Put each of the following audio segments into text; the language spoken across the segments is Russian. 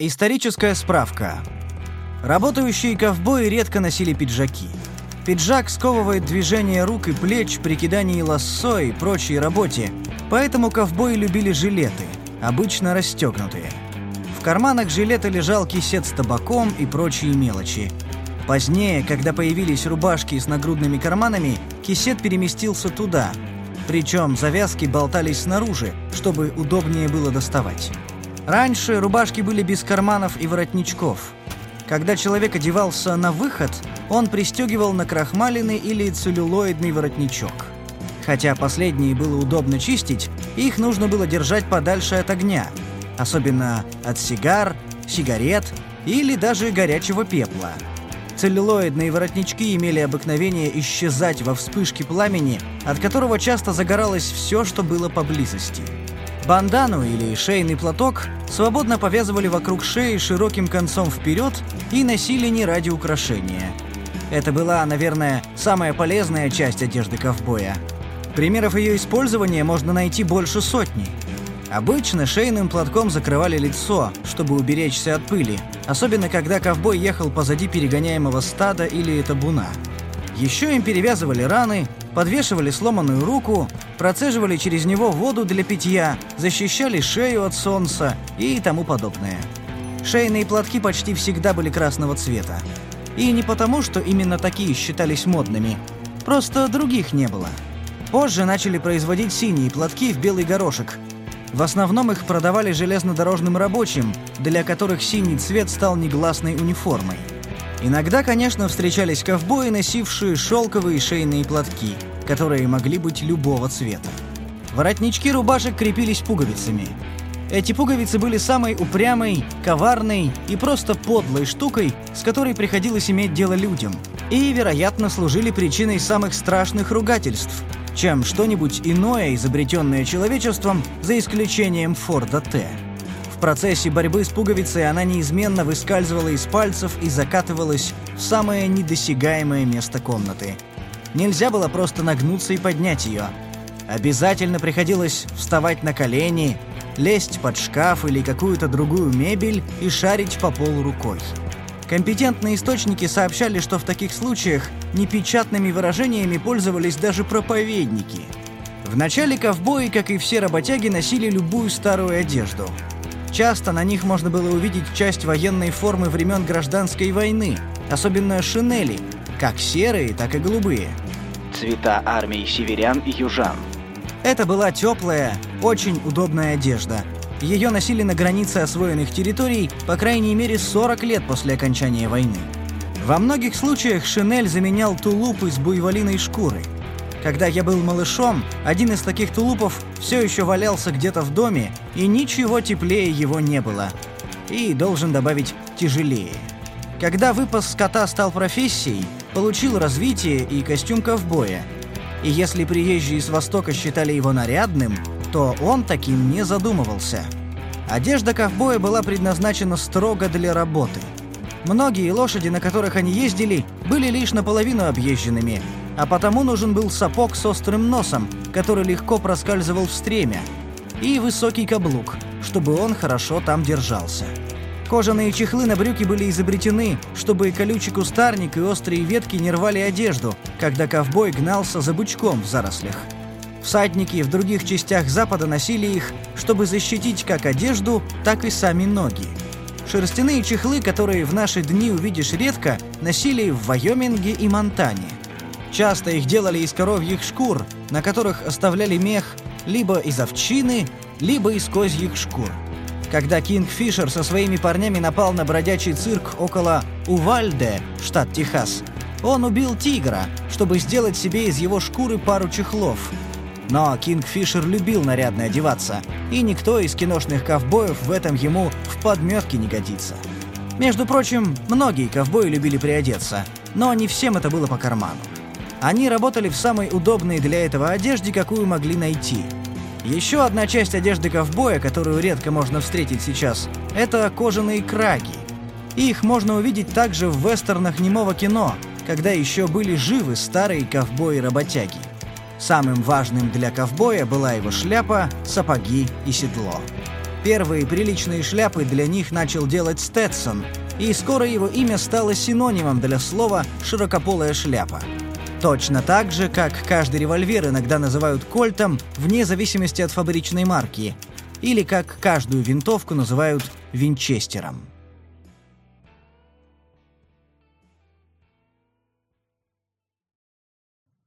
Историческая справка. Работающие ковбои редко носили пиджаки. Пиджак сковывает движение рук и плеч при кидании лассо и прочей работе, поэтому ковбои любили жилеты, обычно расстегнутые. В карманах жилета лежал кисет с табаком и прочие мелочи. Позднее, когда появились рубашки с нагрудными карманами, кисет переместился туда, причем завязки болтались снаружи, чтобы удобнее было доставать. Раньше рубашки были без карманов и воротничков. Когда человек одевался на выход, он пристегивал на крахмаленный или целлюлоидный воротничок. Хотя последние было удобно чистить, их нужно было держать подальше от огня, особенно от сигар, сигарет или даже горячего пепла. Целлюлоидные воротнички имели обыкновение исчезать во вспышке пламени, от которого часто загоралось все, что было поблизости – Бандану или шейный платок свободно повязывали вокруг шеи широким концом вперед и носили не ради украшения. Это была, наверное, самая полезная часть одежды ковбоя. Примеров ее использования можно найти больше сотни. Обычно шейным платком закрывали лицо, чтобы уберечься от пыли, особенно когда ковбой ехал позади перегоняемого стада или табуна. Еще им перевязывали раны, подвешивали сломанную руку, процеживали через него воду для питья, защищали шею от солнца и тому подобное. Шейные платки почти всегда были красного цвета. И не потому, что именно такие считались модными. Просто других не было. Позже начали производить синие платки в белый горошек. В основном их продавали железнодорожным рабочим, для которых синий цвет стал негласной униформой. Иногда, конечно, встречались ковбои, носившие шелковые шейные платки, которые могли быть любого цвета. Воротнички рубашек крепились пуговицами. Эти пуговицы были самой упрямой, коварной и просто подлой штукой, с которой приходилось иметь дело людям, и, вероятно, служили причиной самых страшных ругательств, чем что-нибудь иное, изобретенное человечеством, за исключением Форда Т. В процессе борьбы с пуговицей она неизменно выскальзывала из пальцев и закатывалась в самое недосягаемое место комнаты. Нельзя было просто нагнуться и поднять ее. Обязательно приходилось вставать на колени, лезть под шкаф или какую-то другую мебель и шарить по полу рукой. Компетентные источники сообщали, что в таких случаях непечатными выражениями пользовались даже проповедники. Вначале ковбои, как и все работяги, носили любую старую одежду – Часто на них можно было увидеть часть военной формы времен гражданской войны, особенно шинели, как серые, так и голубые. Цвета армии северян и южан. Это была теплая, очень удобная одежда. Ее носили на границе освоенных территорий по крайней мере 40 лет после окончания войны. Во многих случаях шинель заменял тулуп из буйволиной шкуры – когда я был малышом, один из таких тулупов все еще валялся где-то в доме, и ничего теплее его не было. И, должен добавить, тяжелее. Когда выпас скота стал профессией, получил развитие и костюм ковбоя. И если приезжие с Востока считали его нарядным, то он таким не задумывался. Одежда ковбоя была предназначена строго для работы. Многие лошади, на которых они ездили, были лишь наполовину объезженными, а потому нужен был сапог с острым носом, который легко проскальзывал в стремя, и высокий каблук, чтобы он хорошо там держался. Кожаные чехлы на брюки были изобретены, чтобы колючий кустарник и острые ветки не рвали одежду, когда ковбой гнался за бычком в зарослях. Всадники в других частях Запада носили их, чтобы защитить как одежду, так и сами ноги. Шерстяные чехлы, которые в наши дни увидишь редко, носили в Вайоминге и Монтане. Часто их делали из коровьих шкур, на которых оставляли мех либо из овчины, либо из козьих шкур. Когда Кинг Фишер со своими парнями напал на бродячий цирк около Увальде, штат Техас, он убил тигра, чтобы сделать себе из его шкуры пару чехлов. Но Кинг Фишер любил нарядно одеваться, и никто из киношных ковбоев в этом ему в подметке не годится. Между прочим, многие ковбои любили приодеться, но не всем это было по карману. Они работали в самой удобной для этого одежде, какую могли найти. Еще одна часть одежды ковбоя, которую редко можно встретить сейчас, это кожаные краги. Их можно увидеть также в вестернах немого кино, когда еще были живы старые ковбои-работяги. Самым важным для ковбоя была его шляпа, сапоги и седло. Первые приличные шляпы для них начал делать Стэдсон, и скоро его имя стало синонимом для слова «широкополая шляпа». Точно так же, как каждый револьвер иногда называют кольтом, вне зависимости от фабричной марки, или как каждую винтовку называют винчестером.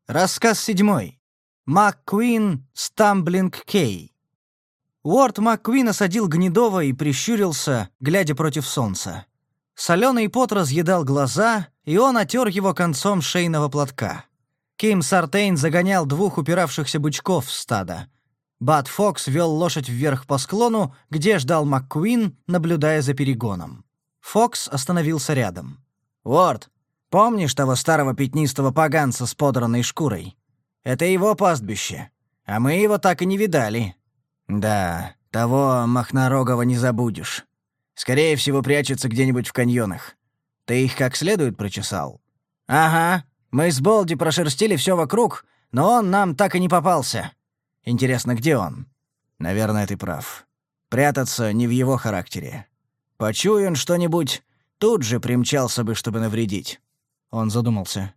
Рассказ седьмой. МакКуин Стамблинг Кей. Уорд МакКуин осадил Гнедова и прищурился, глядя против солнца. Соленый пот разъедал глаза, и он отер его концом шейного платка. Ким Сартейн загонял двух упиравшихся бычков в стадо. Бат Фокс вёл лошадь вверх по склону, где ждал МакКуин, наблюдая за перегоном. Фокс остановился рядом. «Уорд, помнишь того старого пятнистого поганца с подранной шкурой? Это его пастбище, а мы его так и не видали». «Да, того махнорогого не забудешь. Скорее всего, прячется где-нибудь в каньонах. Ты их как следует прочесал? Ага. Мы с Болди прошерстили все вокруг, но он нам так и не попался. Интересно, где он? Наверное, ты прав. Прятаться не в его характере. Почуй он что-нибудь, тут же примчался бы, чтобы навредить. Он задумался.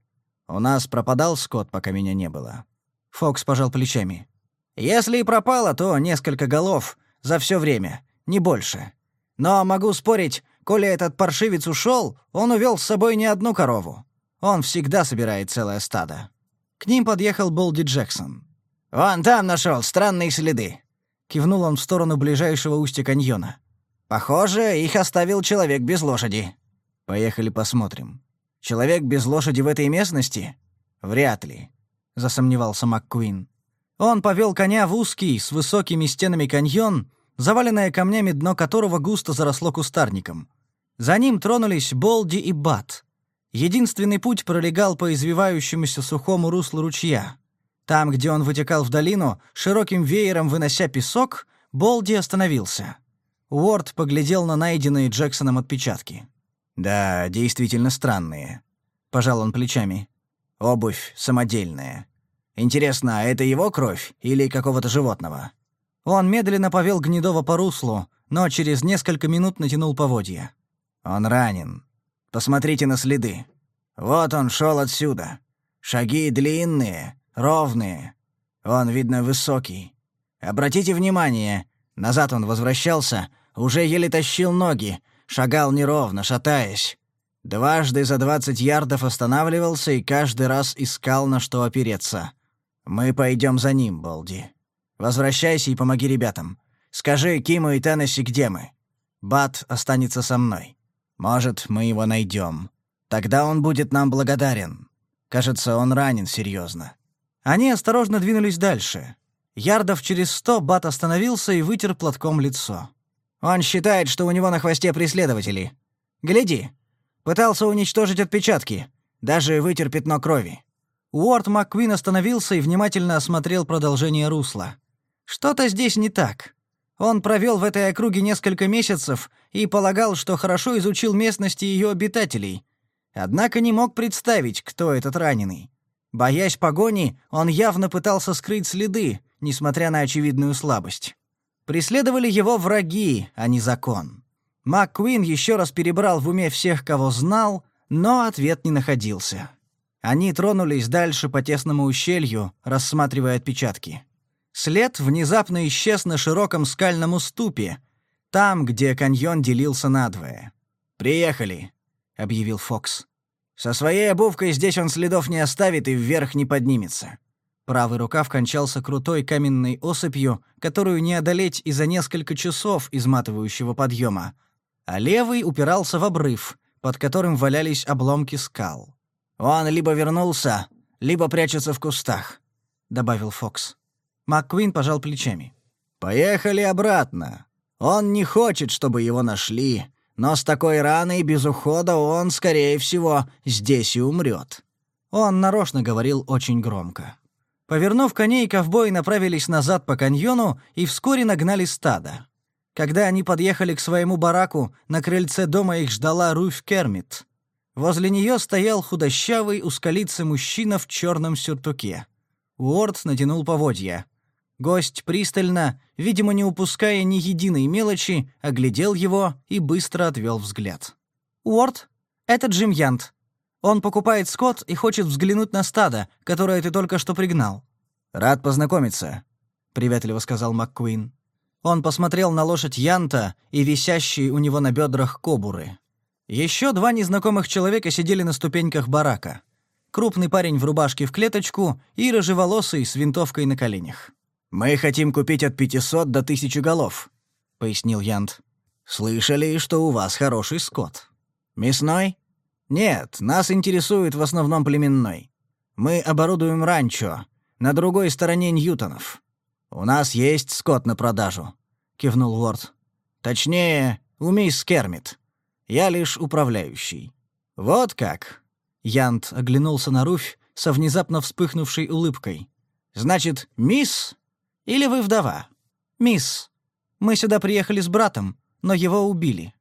У нас пропадал скот, пока меня не было. Фокс пожал плечами. Если и пропало, то несколько голов за все время, не больше. Но могу спорить, коли этот паршивец ушел, он увел с собой не одну корову. Он всегда собирает целое стадо». К ним подъехал Болди Джексон. «Вон там нашел странные следы», — кивнул он в сторону ближайшего устья каньона. «Похоже, их оставил человек без лошади». «Поехали посмотрим». «Человек без лошади в этой местности? Вряд ли», — засомневался МакКуин. Он повел коня в узкий, с высокими стенами каньон, заваленное камнями дно которого густо заросло кустарником. За ним тронулись Болди и Бат. Единственный путь пролегал по извивающемуся сухому руслу ручья. Там, где он вытекал в долину, широким веером вынося песок, Болди остановился. Уорд поглядел на найденные Джексоном отпечатки. «Да, действительно странные», — пожал он плечами. «Обувь самодельная. Интересно, а это его кровь или какого-то животного?» Он медленно повел Гнедова по руслу, но через несколько минут натянул поводья. «Он ранен. Посмотрите на следы. Вот он шел отсюда. Шаги длинные, ровные. Он, видно, высокий. Обратите внимание, назад он возвращался, уже еле тащил ноги, шагал неровно, шатаясь. Дважды за двадцать ярдов останавливался и каждый раз искал, на что опереться. Мы пойдем за ним, Болди». Возвращайся и помоги ребятам. Скажи Киму и Теннесси, где мы. Бат останется со мной. Может, мы его найдем. Тогда он будет нам благодарен. Кажется, он ранен серьезно. Они осторожно двинулись дальше. Ярдов через сто Бат остановился и вытер платком лицо. Он считает, что у него на хвосте преследователи. Гляди. Пытался уничтожить отпечатки. Даже вытер пятно крови. Уорд МакКвин остановился и внимательно осмотрел продолжение русла. Что-то здесь не так. Он провел в этой округе несколько месяцев и полагал, что хорошо изучил местности и ее обитателей. Однако не мог представить, кто этот раненый. Боясь погони, он явно пытался скрыть следы, несмотря на очевидную слабость. Преследовали его враги, а не закон. МакКуин еще раз перебрал в уме всех, кого знал, но ответ не находился. Они тронулись дальше по тесному ущелью, рассматривая отпечатки. След внезапно исчез на широком скальном уступе, там, где каньон делился надвое. «Приехали», — объявил Фокс. «Со своей обувкой здесь он следов не оставит и вверх не поднимется». Правый рукав кончался крутой каменной осыпью, которую не одолеть и за несколько часов изматывающего подъема, а левый упирался в обрыв, под которым валялись обломки скал. «Он либо вернулся, либо прячется в кустах», — добавил Фокс. Макквин пожал плечами. «Поехали обратно. Он не хочет, чтобы его нашли, но с такой раной без ухода он, скорее всего, здесь и умрет». Он нарочно говорил очень громко. Повернув коней, ковбои направились назад по каньону и вскоре нагнали стадо. Когда они подъехали к своему бараку, на крыльце дома их ждала Руфь Кермит. Возле нее стоял худощавый, ускалицы мужчина в черном сюртуке. Уорд натянул поводья. Гость пристально, видимо, не упуская ни единой мелочи, оглядел его и быстро отвел взгляд. «Уорд, это Джим Янт. Он покупает скот и хочет взглянуть на стадо, которое ты только что пригнал». «Рад познакомиться», — приветливо сказал МакКуин. Он посмотрел на лошадь Янта и висящие у него на бедрах кобуры. Еще два незнакомых человека сидели на ступеньках барака. Крупный парень в рубашке в клеточку и рыжеволосый с винтовкой на коленях. «Мы хотим купить от 500 до 1000 голов», — пояснил Янд. «Слышали, что у вас хороший скот. Мясной? Нет, нас интересует в основном племенной. Мы оборудуем ранчо на другой стороне Ньютонов. У нас есть скот на продажу», — кивнул Уорд. «Точнее, у мисс Кермит. Я лишь управляющий». «Вот как!» — Янд оглянулся на Руфь со внезапно вспыхнувшей улыбкой. «Значит, мисс или вы вдова? Мисс, мы сюда приехали с братом, но его убили».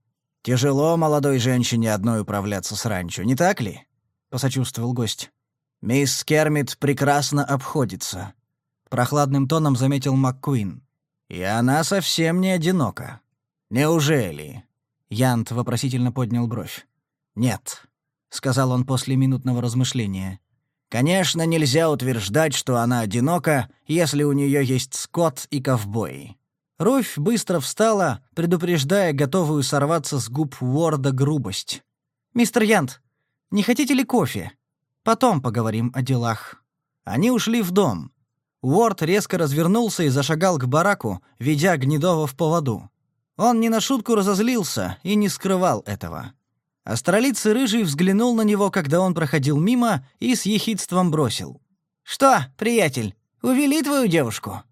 «Тяжело молодой женщине одной управляться с ранчо, не так ли?» — посочувствовал гость. «Мисс Кермит прекрасно обходится», — прохладным тоном заметил МакКуин. «И она совсем не одинока. Неужели?» Янт вопросительно поднял бровь. «Нет», — сказал он после минутного размышления. Конечно, нельзя утверждать, что она одинока, если у нее есть скот и ковбой. Руфь быстро встала, предупреждая готовую сорваться с губ Уорда грубость. «Мистер Янт, не хотите ли кофе? Потом поговорим о делах». Они ушли в дом. Уорд резко развернулся и зашагал к бараку, ведя Гнедова в поводу. Он не на шутку разозлился и не скрывал этого. Астролицый рыжий взглянул на него, когда он проходил мимо, и с ехидством бросил. «Что, приятель, увели твою девушку?»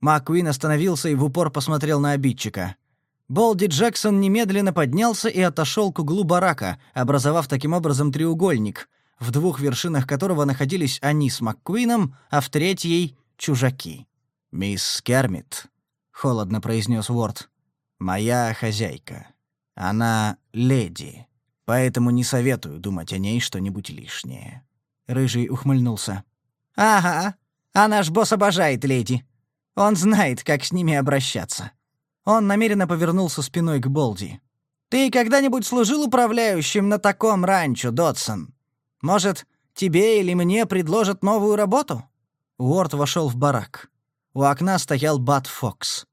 Маккуин остановился и в упор посмотрел на обидчика. Болди Джексон немедленно поднялся и отошел к углу барака, образовав таким образом треугольник, в двух вершинах которого находились они с Маккуином, а в третьей — чужаки. «Мисс Кермит», — холодно произнес Уорд, — «моя хозяйка. Она леди». Поэтому не советую думать о ней что-нибудь лишнее». Рыжий ухмыльнулся. «Ага, а наш босс обожает леди. Он знает, как с ними обращаться». Он намеренно повернулся спиной к Болди. «Ты когда-нибудь служил управляющим на таком ранчо, Додсон? Может, тебе или мне предложат новую работу?» Уорд вошел в барак. У окна стоял Бат Фокс.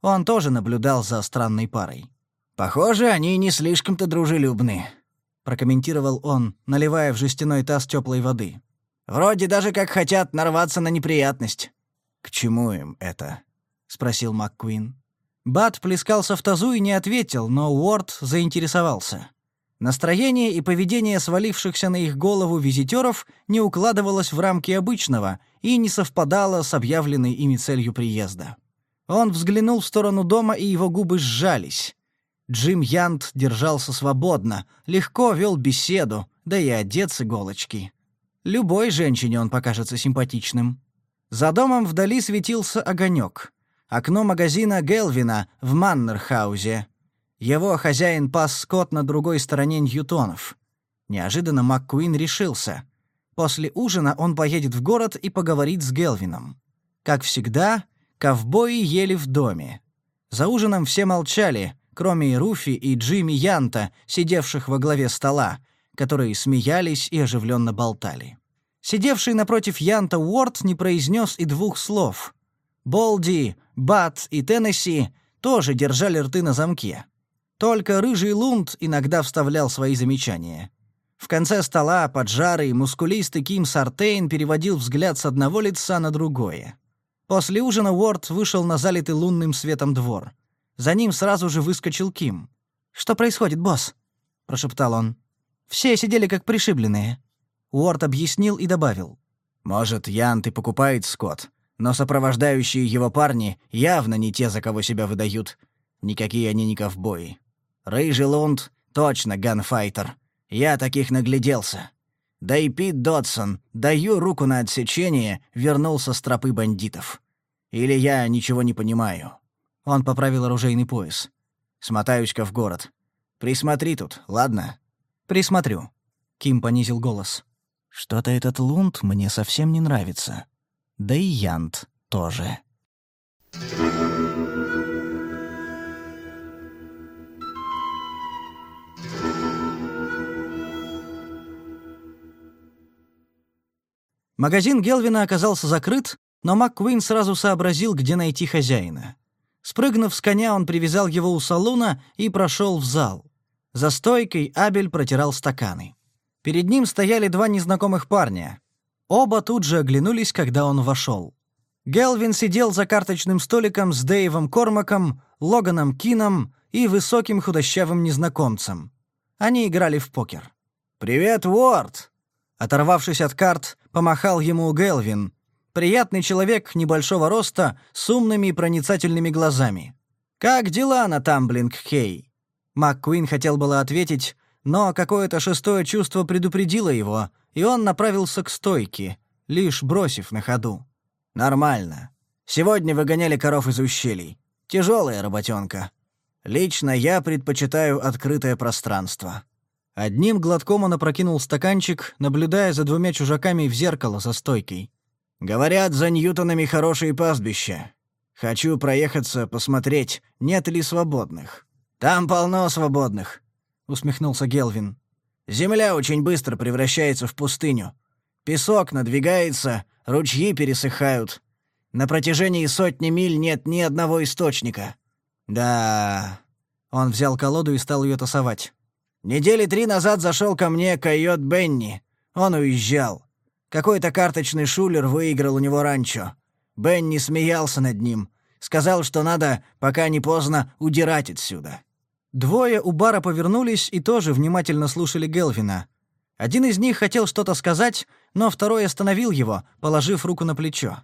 Он тоже наблюдал за странной парой. «Похоже, они не слишком-то дружелюбны», — прокомментировал он, наливая в жестяной таз теплой воды. «Вроде даже как хотят нарваться на неприятность». «К чему им это?» — спросил МакКвин. Бат плескался в тазу и не ответил, но Уорд заинтересовался. Настроение и поведение свалившихся на их голову визитеров не укладывалось в рамки обычного и не совпадало с объявленной ими целью приезда. Он взглянул в сторону дома, и его губы сжались. Джим Янт держался свободно, легко вел беседу, да и одет с иголочки. Любой женщине он покажется симпатичным. За домом вдали светился огонек. Окно магазина Гелвина в Маннерхаузе. Его хозяин пас скот на другой стороне Ньютонов. Неожиданно МакКуин решился. После ужина он поедет в город и поговорит с Гелвином. Как всегда, ковбои ели в доме. За ужином все молчали — кроме Руфи и Джимми Янта, сидевших во главе стола, которые смеялись и оживленно болтали. Сидевший напротив Янта Уорд не произнес и двух слов. Болди, Бат и Теннесси тоже держали рты на замке. Только рыжий Лунд иногда вставлял свои замечания. В конце стола поджарый, мускулистый Ким Сартейн переводил взгляд с одного лица на другое. После ужина Уорд вышел на залитый лунным светом двор — за ним сразу же выскочил Ким. «Что происходит, босс?» — прошептал он. «Все сидели как пришибленные». Уорд объяснил и добавил. «Может, Янт и покупает скот, но сопровождающие его парни явно не те, за кого себя выдают. Никакие они не ковбои. Рыжий Лунд — точно ганфайтер. Я таких нагляделся. Да и Пит Додсон, даю руку на отсечение, вернулся с тропы бандитов. Или я ничего не понимаю». Он поправил оружейный пояс. «Смотаюсь-ка в город. Присмотри тут, ладно?» «Присмотрю». Ким понизил голос. «Что-то этот Лунд мне совсем не нравится. Да и Янт тоже». Магазин Гелвина оказался закрыт, но МакКуин сразу сообразил, где найти хозяина. Спрыгнув с коня, он привязал его у салуна и прошел в зал. За стойкой Абель протирал стаканы. Перед ним стояли два незнакомых парня. Оба тут же оглянулись, когда он вошел. Гелвин сидел за карточным столиком с Дэйвом Кормаком, Логаном Кином и высоким худощавым незнакомцем. Они играли в покер. «Привет, Уорд!» Оторвавшись от карт, помахал ему Гелвин, Приятный человек небольшого роста, с умными и проницательными глазами. «Как дела на Тамблинг-Хей?» МакКуин хотел было ответить, но какое-то шестое чувство предупредило его, и он направился к стойке, лишь бросив на ходу. «Нормально. Сегодня выгоняли коров из ущелий. Тяжелая работенка. Лично я предпочитаю открытое пространство». Одним глотком он опрокинул стаканчик, наблюдая за двумя чужаками в зеркало за стойкой. Говорят, за Ньютонами хорошие пастбища. Хочу проехаться, посмотреть, нет ли свободных. Там полно свободных, усмехнулся Гелвин. Земля очень быстро превращается в пустыню. Песок надвигается, ручьи пересыхают. На протяжении сотни миль нет ни одного источника. Да. Он взял колоду и стал ее тасовать. Недели три назад зашел ко мне койот Бенни. Он уезжал. Какой-то карточный шулер выиграл у него ранчо. Бенни смеялся над ним. Сказал, что надо, пока не поздно, удирать отсюда. Двое у бара повернулись и тоже внимательно слушали Гелвина. Один из них хотел что-то сказать, но второй остановил его, положив руку на плечо.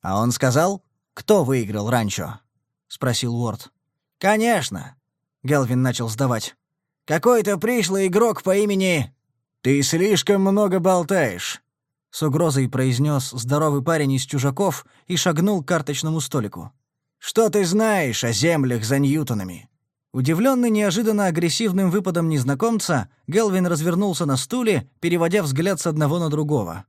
«А он сказал, кто выиграл ранчо?» — спросил Уорд. «Конечно!» — Гелвин начал сдавать. «Какой-то пришлый игрок по имени...» «Ты слишком много болтаешь», с угрозой произнес здоровый парень из чужаков и шагнул к карточному столику. «Что ты знаешь о землях за Ньютонами?» Удивленный неожиданно агрессивным выпадом незнакомца, Гелвин развернулся на стуле, переводя взгляд с одного на другого.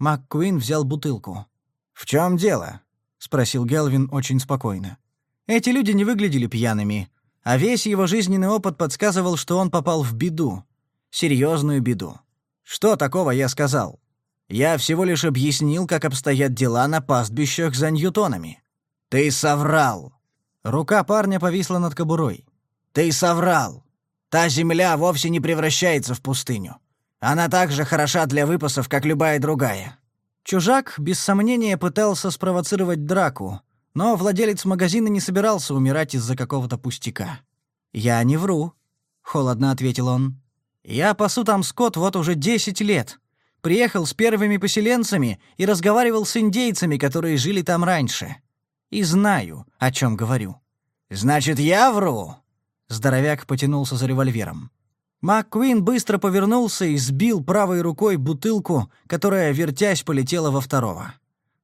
МакКуин взял бутылку. «В чем дело?» — спросил Гелвин очень спокойно. Эти люди не выглядели пьяными, а весь его жизненный опыт подсказывал, что он попал в беду. Серьезную беду. «Что такого я сказал?» Я всего лишь объяснил, как обстоят дела на пастбищах за Ньютонами. Ты соврал. Рука парня повисла над кобурой. Ты соврал. Та земля вовсе не превращается в пустыню. Она так же хороша для выпасов, как любая другая. Чужак, без сомнения, пытался спровоцировать драку, но владелец магазина не собирался умирать из-за какого-то пустяка. «Я не вру», — холодно ответил он. «Я пасу там скот вот уже десять лет приехал с первыми поселенцами и разговаривал с индейцами, которые жили там раньше. И знаю, о чем говорю». «Значит, я вру?» Здоровяк потянулся за револьвером. МакКуин быстро повернулся и сбил правой рукой бутылку, которая, вертясь, полетела во второго.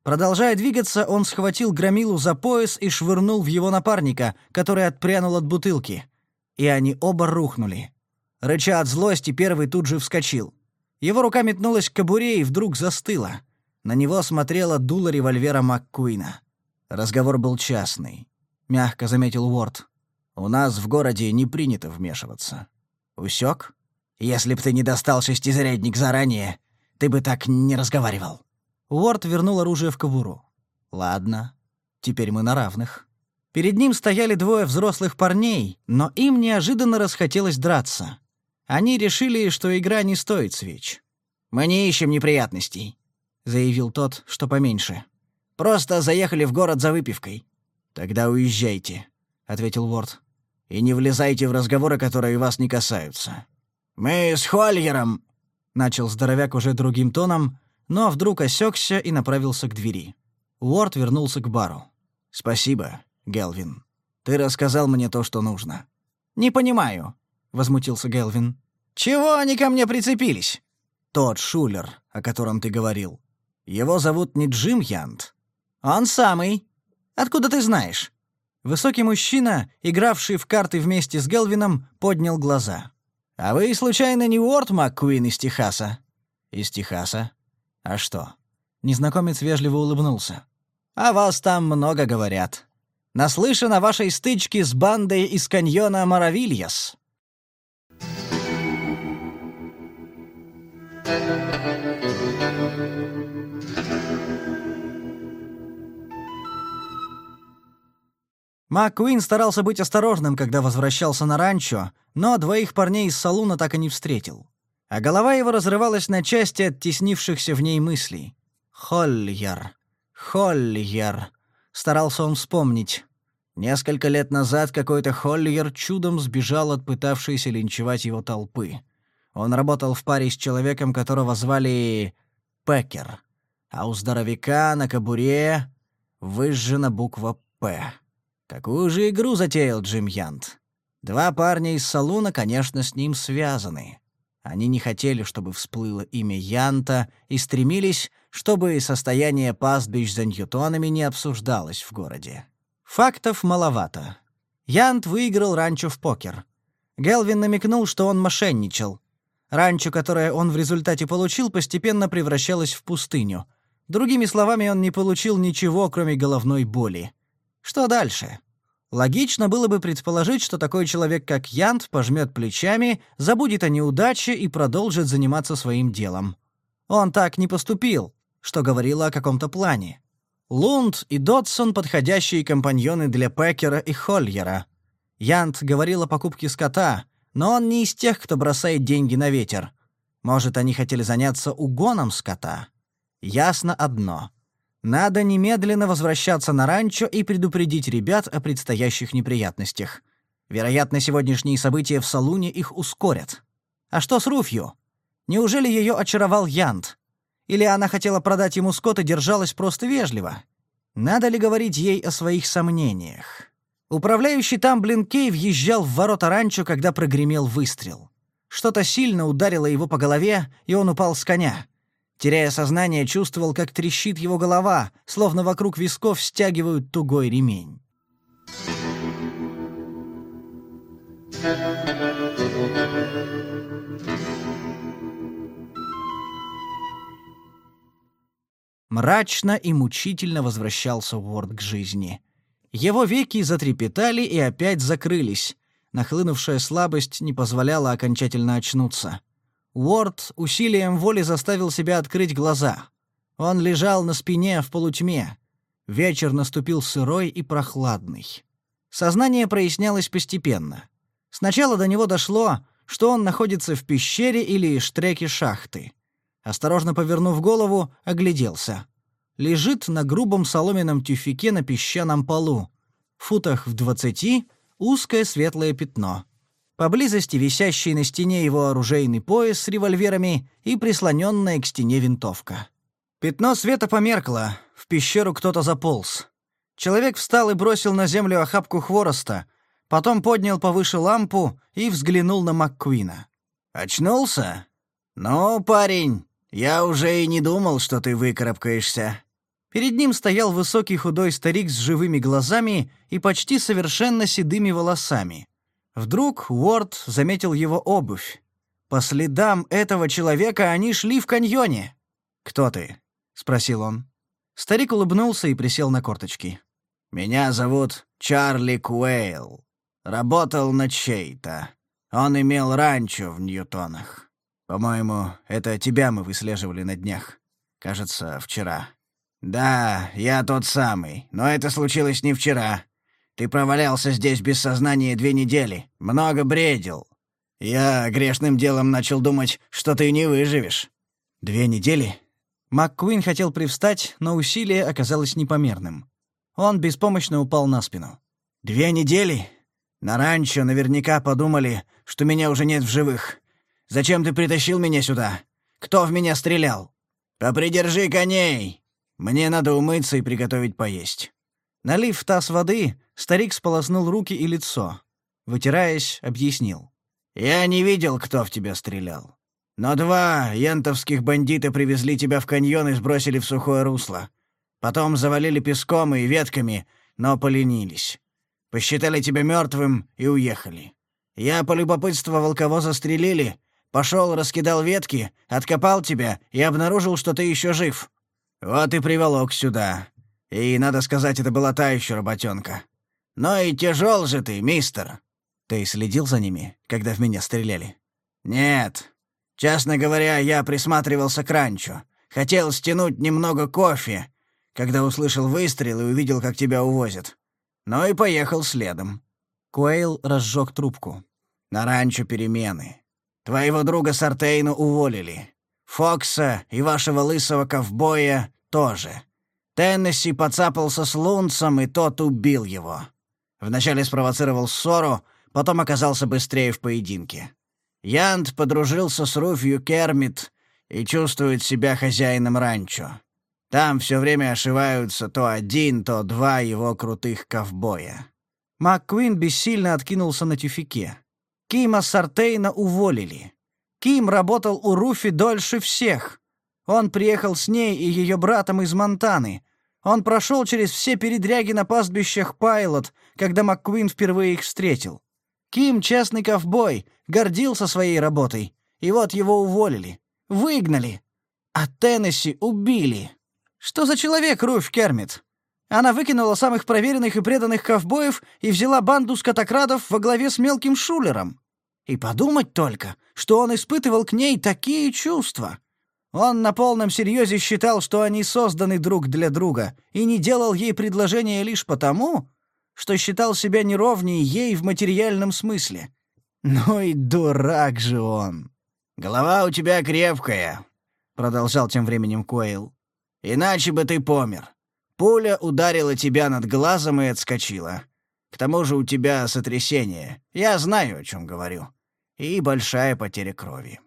Продолжая двигаться, он схватил громилу за пояс и швырнул в его напарника, который отпрянул от бутылки. И они оба рухнули. Рыча от злости, первый тут же вскочил. Его рука метнулась к кобуре и вдруг застыла. На него смотрела дуло револьвера МакКуина. Разговор был частный. Мягко заметил Уорд. «У нас в городе не принято вмешиваться». «Усёк? Если б ты не достал шестизарядник заранее, ты бы так не разговаривал». Уорд вернул оружие в кобуру. «Ладно, теперь мы на равных». Перед ним стояли двое взрослых парней, но им неожиданно расхотелось драться. Они решили, что игра не стоит свеч. «Мы не ищем неприятностей», — заявил тот, что поменьше. «Просто заехали в город за выпивкой». «Тогда уезжайте», — ответил Уорд. «И не влезайте в разговоры, которые вас не касаются». «Мы с Хольгером», — начал здоровяк уже другим тоном, но вдруг осекся и направился к двери. Уорд вернулся к бару. «Спасибо, Гелвин. Ты рассказал мне то, что нужно». «Не понимаю», — возмутился Гелвин. «Чего они ко мне прицепились?» «Тот Шулер, о котором ты говорил. Его зовут не Джим Янт». «Он самый. Откуда ты знаешь?» Высокий мужчина, игравший в карты вместе с Гелвином, поднял глаза. «А вы, случайно, не Уорд МакКуин из Техаса?» «Из Техаса? А что?» Незнакомец вежливо улыбнулся. «О вас там много говорят. Наслышан о вашей стычке с бандой из каньона Моравильяс». МакКуин старался быть осторожным, когда возвращался на ранчо, но двоих парней из салуна так и не встретил. А голова его разрывалась на части от теснившихся в ней мыслей. «Холльер! Холльер!» — старался он вспомнить. Несколько лет назад какой-то Холльер чудом сбежал от пытавшейся линчевать его толпы. Он работал в паре с человеком, которого звали Пекер. А у здоровяка на кобуре выжжена буква «П». Какую же игру затеял Джим Янт? Два парня из салуна, конечно, с ним связаны. Они не хотели, чтобы всплыло имя Янта, и стремились, чтобы состояние пастбищ за Ньютонами не обсуждалось в городе. Фактов маловато. Янт выиграл ранчо в покер. Гелвин намекнул, что он мошенничал. Ранчо, которое он в результате получил, постепенно превращалось в пустыню. Другими словами, он не получил ничего, кроме головной боли. Что дальше? Логично было бы предположить, что такой человек, как Янт, пожмет плечами, забудет о неудаче и продолжит заниматься своим делом. Он так не поступил, что говорило о каком-то плане. Лунд и Додсон — подходящие компаньоны для Пекера и Хольера. Янт говорил о покупке скота — но он не из тех, кто бросает деньги на ветер. Может, они хотели заняться угоном скота? Ясно одно. Надо немедленно возвращаться на ранчо и предупредить ребят о предстоящих неприятностях. Вероятно, сегодняшние события в салуне их ускорят. А что с Руфью? Неужели ее очаровал Янд? Или она хотела продать ему скот и держалась просто вежливо? Надо ли говорить ей о своих сомнениях? Управляющий там Кей въезжал в ворота ранчо, когда прогремел выстрел. Что-то сильно ударило его по голове, и он упал с коня. Теряя сознание, чувствовал, как трещит его голова, словно вокруг висков стягивают тугой ремень. Мрачно и мучительно возвращался Уорд к жизни — его веки затрепетали и опять закрылись. Нахлынувшая слабость не позволяла окончательно очнуться. Уорд усилием воли заставил себя открыть глаза. Он лежал на спине в полутьме. Вечер наступил сырой и прохладный. Сознание прояснялось постепенно. Сначала до него дошло, что он находится в пещере или штреке шахты. Осторожно повернув голову, огляделся лежит на грубом соломенном тюфике на песчаном полу. В футах в двадцати узкое светлое пятно. Поблизости висящий на стене его оружейный пояс с револьверами и прислоненная к стене винтовка. Пятно света померкло, в пещеру кто-то заполз. Человек встал и бросил на землю охапку хвороста, потом поднял повыше лампу и взглянул на МакКуина. «Очнулся? Ну, парень, я уже и не думал, что ты выкарабкаешься. Перед ним стоял высокий худой старик с живыми глазами и почти совершенно седыми волосами. Вдруг Уорд заметил его обувь. По следам этого человека они шли в каньоне. «Кто ты?» — спросил он. Старик улыбнулся и присел на корточки. «Меня зовут Чарли Куэйл. Работал на чей-то. Он имел ранчо в Ньютонах. По-моему, это тебя мы выслеживали на днях. Кажется, вчера». «Да, я тот самый, но это случилось не вчера. Ты провалялся здесь без сознания две недели, много бредил. Я грешным делом начал думать, что ты не выживешь». «Две недели?» МакКуин хотел привстать, но усилие оказалось непомерным. Он беспомощно упал на спину. «Две недели? На ранчо наверняка подумали, что меня уже нет в живых. Зачем ты притащил меня сюда? Кто в меня стрелял? Попридержи коней!» Мне надо умыться и приготовить поесть». Налив в таз воды, старик сполоснул руки и лицо. Вытираясь, объяснил. «Я не видел, кто в тебя стрелял. Но два янтовских бандита привезли тебя в каньон и сбросили в сухое русло. Потом завалили песком и ветками, но поленились. Посчитали тебя мертвым и уехали. Я полюбопытствовал, кого застрелили, пошел, раскидал ветки, откопал тебя и обнаружил, что ты еще жив. Вот и приволок сюда. И, надо сказать, это была та еще работенка. Но и тяжел же ты, мистер. Ты следил за ними, когда в меня стреляли? Нет. Честно говоря, я присматривался к ранчо. Хотел стянуть немного кофе, когда услышал выстрел и увидел, как тебя увозят. Но и поехал следом. Куэйл разжег трубку. На ранчо перемены. Твоего друга Сартейну уволили. Фокса и вашего лысого ковбоя тоже. Теннесси поцапался с Лунцем, и тот убил его. Вначале спровоцировал ссору, потом оказался быстрее в поединке. Янд подружился с Руфью Кермит и чувствует себя хозяином ранчо. Там все время ошиваются то один, то два его крутых ковбоя. МакКуин бессильно откинулся на тюфике. Кима Сартейна уволили. Ким работал у Руфи дольше всех. Он приехал с ней и ее братом из Монтаны. Он прошел через все передряги на пастбищах Пайлот, когда МакКуин впервые их встретил. Ким — честный ковбой, гордился своей работой. И вот его уволили. Выгнали. А Теннесси убили. Что за человек Руфь Кермит? Она выкинула самых проверенных и преданных ковбоев и взяла банду скотокрадов во главе с мелким шулером. И подумать только, что он испытывал к ней такие чувства. Он на полном серьезе считал, что они созданы друг для друга, и не делал ей предложения лишь потому, что считал себя неровней ей в материальном смысле. Ну и дурак же он. «Голова у тебя крепкая», — продолжал тем временем Койл. «Иначе бы ты помер. Пуля ударила тебя над глазом и отскочила. К тому же у тебя сотрясение. Я знаю, о чем говорю и большая потеря крови.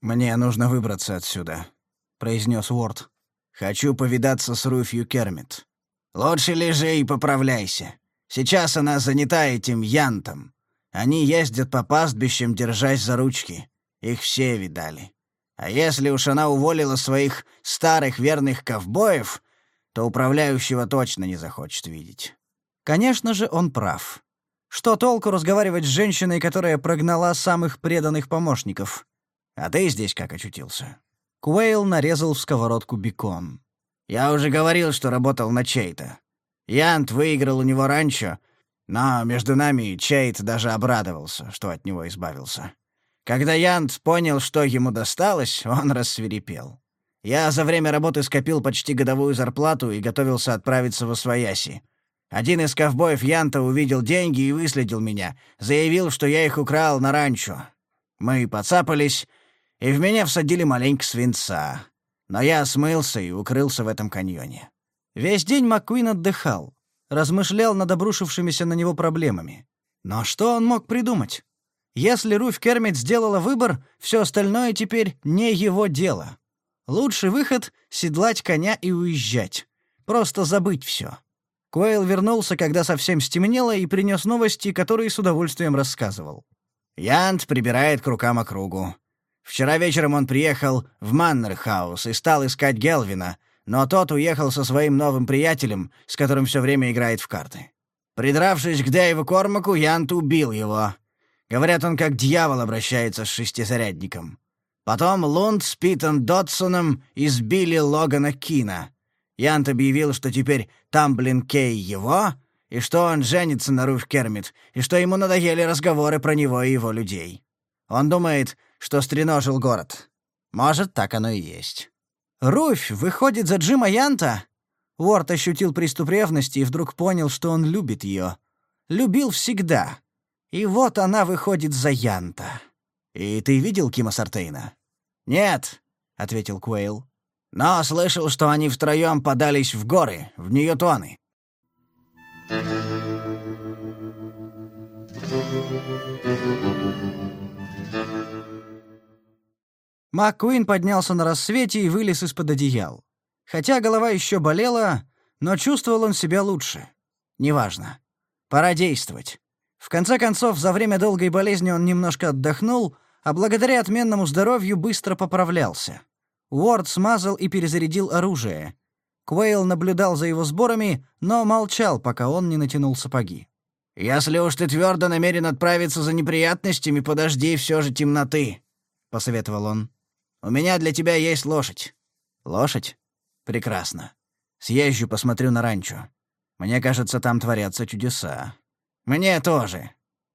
«Мне нужно выбраться отсюда», — произнес Уорд. «Хочу повидаться с Руфью Кермит». «Лучше лежи и поправляйся. Сейчас она занята этим янтом. Они ездят по пастбищам, держась за ручки. Их все видали. А если уж она уволила своих старых верных ковбоев, то управляющего точно не захочет видеть». Конечно же, он прав. Что толку разговаривать с женщиной, которая прогнала самых преданных помощников? А ты здесь как очутился?» Куэйл нарезал в сковородку бекон. «Я уже говорил, что работал на Чейта. Янт выиграл у него ранчо, но между нами Чейт даже обрадовался, что от него избавился. Когда Янт понял, что ему досталось, он рассверепел. Я за время работы скопил почти годовую зарплату и готовился отправиться в Освояси. Один из ковбоев Янта увидел деньги и выследил меня. Заявил, что я их украл на ранчо. Мы подцапались, и в меня всадили маленько свинца. Но я смылся и укрылся в этом каньоне. Весь день Маккуин отдыхал, размышлял над обрушившимися на него проблемами. Но что он мог придумать? Если Руф Кермит сделала выбор, все остальное теперь не его дело. Лучший выход — седлать коня и уезжать. Просто забыть все. Куайл вернулся, когда совсем стемнело, и принес новости, которые с удовольствием рассказывал. Янт прибирает к рукам округу. Вчера вечером он приехал в Маннерхаус и стал искать Гелвина, но тот уехал со своим новым приятелем, с которым все время играет в карты. Придравшись к Дэйву Кормаку, Янт убил его. Говорят, он как дьявол обращается с шестизарядником. Потом Лунд с Питом Додсоном избили Логана Кина. Янт объявил, что теперь Тамблин Кей его, и что он женится на Руф Кермит, и что ему надоели разговоры про него и его людей. Он думает, что стреножил город. Может, так оно и есть. «Руфь выходит за Джима Янта?» Уорд ощутил приступ ревности и вдруг понял, что он любит ее. Любил всегда. И вот она выходит за Янта. «И ты видел Кима Сартейна?» «Нет», — ответил Куэйл. Но слышал, что они втроем подались в горы, в Ньютоны. МакКуин поднялся на рассвете и вылез из-под одеял. Хотя голова еще болела, но чувствовал он себя лучше. Неважно. Пора действовать. В конце концов, за время долгой болезни он немножко отдохнул, а благодаря отменному здоровью быстро поправлялся. Уорд смазал и перезарядил оружие. Квейл наблюдал за его сборами, но молчал, пока он не натянул сапоги. «Если уж ты твердо намерен отправиться за неприятностями, подожди все же темноты», — посоветовал он. «У меня для тебя есть лошадь». «Лошадь? Прекрасно. Съезжу, посмотрю на ранчо. Мне кажется, там творятся чудеса». «Мне тоже».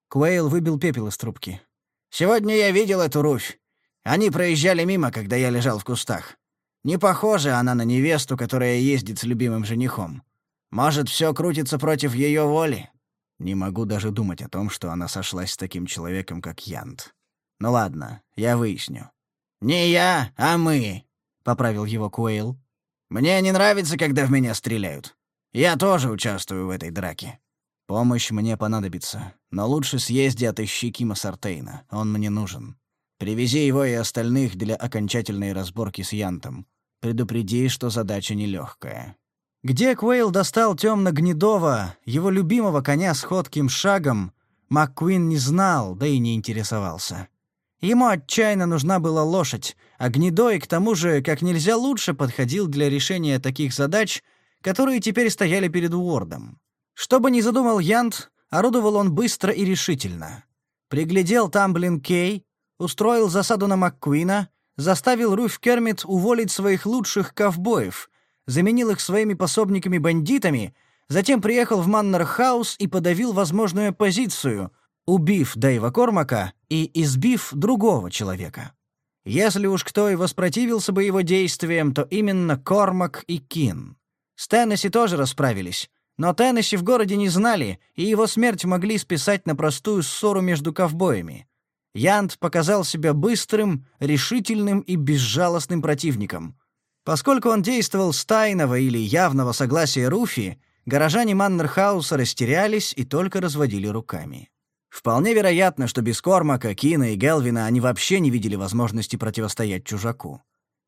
Квейл выбил пепел из трубки. «Сегодня я видел эту руфь. Они проезжали мимо, когда я лежал в кустах. Не похожа она на невесту, которая ездит с любимым женихом. Может, все крутится против ее воли? Не могу даже думать о том, что она сошлась с таким человеком, как Янд. Ну ладно, я выясню. «Не я, а мы», — поправил его Куэйл. «Мне не нравится, когда в меня стреляют. Я тоже участвую в этой драке». «Помощь мне понадобится, но лучше съезди отыщи Кима Сартейна. Он мне нужен». Привези его и остальных для окончательной разборки с Янтом. Предупреди, что задача нелегкая. Где Квейл достал темно-гнедого, его любимого коня с ходким шагом, МакКуин не знал, да и не интересовался. Ему отчаянно нужна была лошадь, а гнедой, к тому же, как нельзя лучше подходил для решения таких задач, которые теперь стояли перед Уордом. Что бы ни задумал Янт, орудовал он быстро и решительно. Приглядел Тамблин Кей, устроил засаду на МакКуина, заставил Руф Кермит уволить своих лучших ковбоев, заменил их своими пособниками-бандитами, затем приехал в Маннерхаус и подавил возможную позицию, убив Дэйва Кормака и избив другого человека. Если уж кто и воспротивился бы его действиям, то именно Кормак и Кин. С Теннесси тоже расправились, но Теннесси в городе не знали, и его смерть могли списать на простую ссору между ковбоями — Янд показал себя быстрым, решительным и безжалостным противником. Поскольку он действовал с тайного или явного согласия Руфи, горожане Маннерхауса растерялись и только разводили руками. Вполне вероятно, что без Кормака, Кина и Гелвина они вообще не видели возможности противостоять чужаку.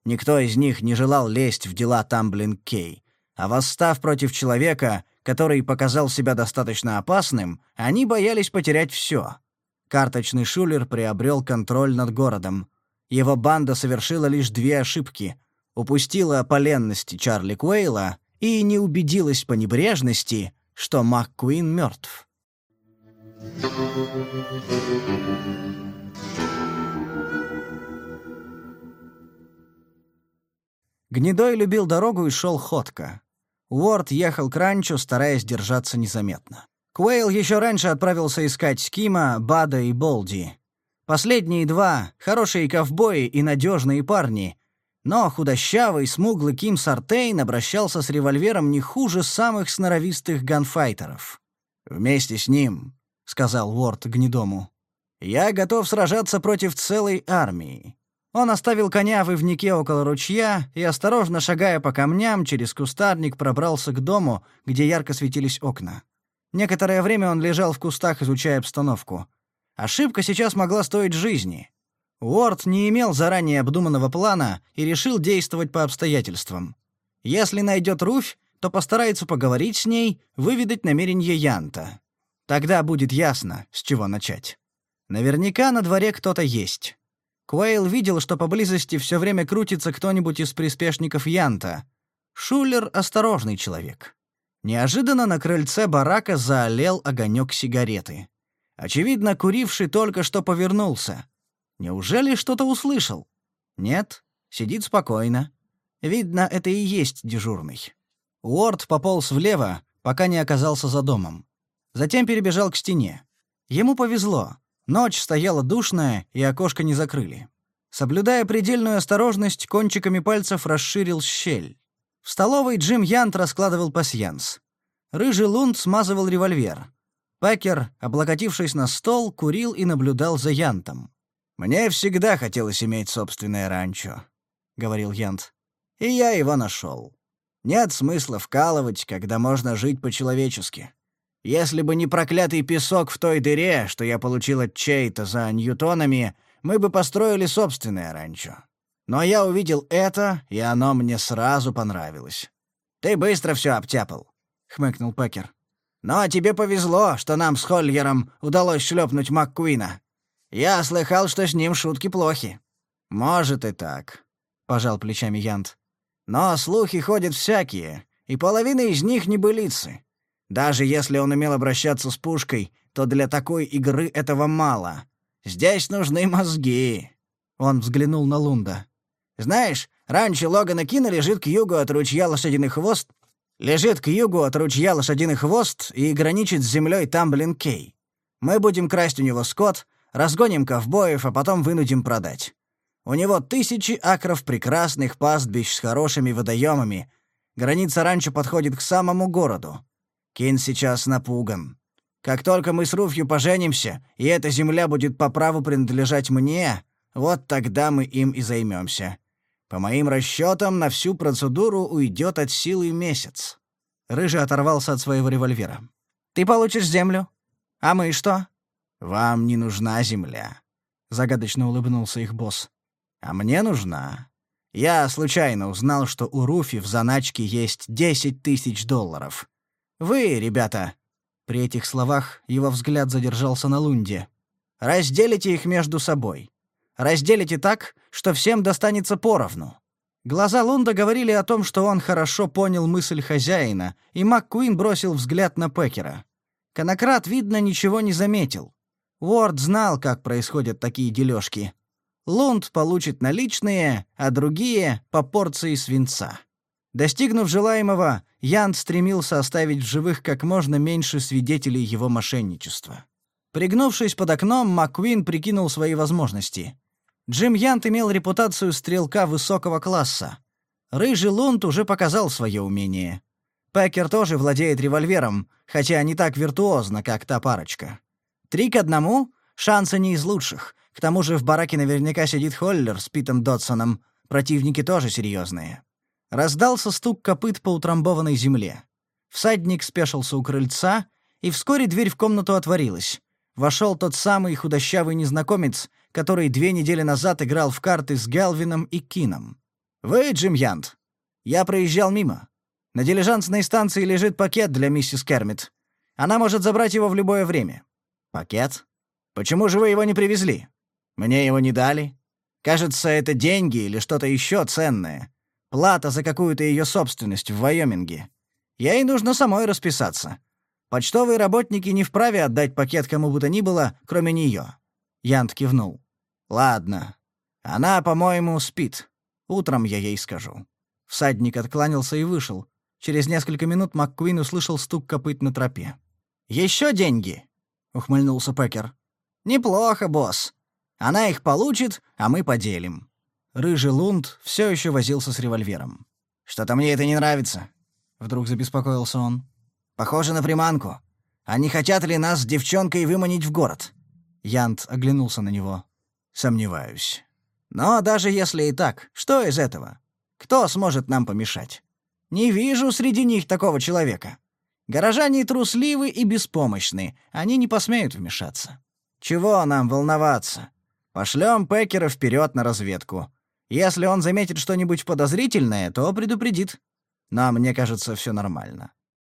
Никто из них не желал лезть в дела Тамблин Кей, а восстав против человека, который показал себя достаточно опасным, они боялись потерять все Карточный шулер приобрел контроль над городом. Его банда совершила лишь две ошибки. Упустила поленности Чарли Куэйла и не убедилась по небрежности, что МакКуин мертв. Гнедой любил дорогу и шел ходко. Уорд ехал к ранчо, стараясь держаться незаметно. Квейл еще раньше отправился искать Скима, Бада и Болди. Последние два — хорошие ковбои и надежные парни. Но худощавый, смуглый Ким Сартейн обращался с револьвером не хуже самых сноровистых ганфайтеров. «Вместе с ним», — сказал Уорд гнедому, — «я готов сражаться против целой армии». Он оставил коня в ивнике около ручья и, осторожно шагая по камням, через кустарник пробрался к дому, где ярко светились окна. Некоторое время он лежал в кустах, изучая обстановку. Ошибка сейчас могла стоить жизни. Уорд не имел заранее обдуманного плана и решил действовать по обстоятельствам. Если найдет Руфь, то постарается поговорить с ней, выведать намерение Янта. Тогда будет ясно, с чего начать. Наверняка на дворе кто-то есть. Куэйл видел, что поблизости все время крутится кто-нибудь из приспешников Янта. Шулер — осторожный человек. Неожиданно на крыльце барака заолел огонек сигареты. Очевидно, куривший только что повернулся. Неужели что-то услышал? Нет, сидит спокойно. Видно, это и есть дежурный. Уорд пополз влево, пока не оказался за домом. Затем перебежал к стене. Ему повезло. Ночь стояла душная, и окошко не закрыли. Соблюдая предельную осторожность, кончиками пальцев расширил щель. В столовой Джим Янт раскладывал пасьянс. Рыжий Лунд смазывал револьвер. Пакер, облокотившись на стол, курил и наблюдал за Янтом. «Мне всегда хотелось иметь собственное ранчо», — говорил Янт. «И я его нашел. Нет смысла вкалывать, когда можно жить по-человечески. Если бы не проклятый песок в той дыре, что я получил от чей-то за ньютонами, мы бы построили собственное ранчо. Но я увидел это, и оно мне сразу понравилось. «Ты быстро все обтяпал», — хмыкнул Пекер. «Но тебе повезло, что нам с Холлером удалось шлепнуть МакКуина. Я слыхал, что с ним шутки плохи». «Может и так», — пожал плечами Янт. «Но слухи ходят всякие, и половина из них не былицы. Даже если он умел обращаться с пушкой, то для такой игры этого мало. Здесь нужны мозги». Он взглянул на Лунда. Знаешь, раньше Логана Кина лежит к югу от ручья Лошадиный хвост, лежит к югу от ручья Лошадиный хвост и граничит с землей Тамблин-Кей. Мы будем красть у него скот, разгоним ковбоев, а потом вынудим продать. У него тысячи акров прекрасных пастбищ с хорошими водоемами. Граница раньше подходит к самому городу. Кин сейчас напуган. Как только мы с Руфью поженимся, и эта земля будет по праву принадлежать мне, вот тогда мы им и займемся. По моим расчетам, на всю процедуру уйдет от силы месяц». Рыжий оторвался от своего револьвера. «Ты получишь землю. А мы что?» «Вам не нужна земля», — загадочно улыбнулся их босс. «А мне нужна. Я случайно узнал, что у Руфи в заначке есть 10 тысяч долларов. Вы, ребята...» При этих словах его взгляд задержался на Лунде. «Разделите их между собой. Разделите так, что всем достанется поровну». Глаза Лунда говорили о том, что он хорошо понял мысль хозяина, и МакКуин бросил взгляд на Пекера. Конократ, видно, ничего не заметил. Уорд знал, как происходят такие дележки. Лунд получит наличные, а другие — по порции свинца. Достигнув желаемого, Ян стремился оставить в живых как можно меньше свидетелей его мошенничества. Пригнувшись под окном, МакКуин прикинул свои возможности. Джим Янт имел репутацию стрелка высокого класса. Рыжий Лунд уже показал свое умение. Пекер тоже владеет револьвером, хотя не так виртуозно, как та парочка. Три к одному — шансы не из лучших. К тому же в бараке наверняка сидит Холлер с Питом Дотсоном. Противники тоже серьезные. Раздался стук копыт по утрамбованной земле. Всадник спешился у крыльца, и вскоре дверь в комнату отворилась. Вошел тот самый худощавый незнакомец, который две недели назад играл в карты с Гелвином и Кином. «Вы, Джим Янт? Я проезжал мимо. На дилижансной станции лежит пакет для миссис Кермит. Она может забрать его в любое время». «Пакет? Почему же вы его не привезли? Мне его не дали. Кажется, это деньги или что-то еще ценное. Плата за какую-то ее собственность в Вайоминге. Ей нужно самой расписаться. Почтовые работники не вправе отдать пакет кому бы то ни было, кроме нее. Янт кивнул. «Ладно. Она, по-моему, спит. Утром я ей скажу». Всадник откланялся и вышел. Через несколько минут МакКуин услышал стук копыт на тропе. «Еще деньги?» — ухмыльнулся Пекер. «Неплохо, босс. Она их получит, а мы поделим». Рыжий Лунд все еще возился с револьвером. «Что-то мне это не нравится», — вдруг забеспокоился он. «Похоже на приманку. Они хотят ли нас с девчонкой выманить в город?» Янт оглянулся на него. «Сомневаюсь. Но даже если и так, что из этого? Кто сможет нам помешать? Не вижу среди них такого человека. Горожане трусливы и беспомощны, они не посмеют вмешаться. Чего нам волноваться? Пошлем Пекера вперед на разведку. Если он заметит что-нибудь подозрительное, то предупредит. Но мне кажется, все нормально.